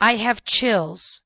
I have chills.